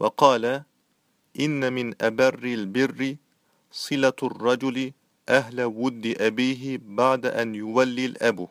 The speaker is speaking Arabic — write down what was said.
وقال إن من أبر البر صلة الرجل أهل ود أبيه بعد أن يولي الأب.